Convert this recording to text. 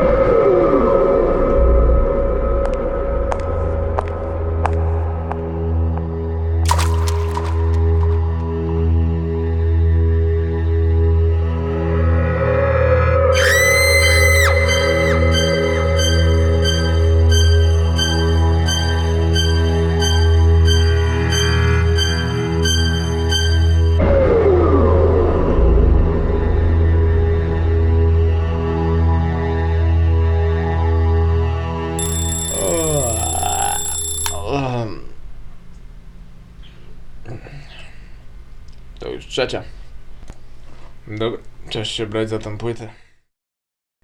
you To już trzecia. Dobra, czas się brać za tą płytę.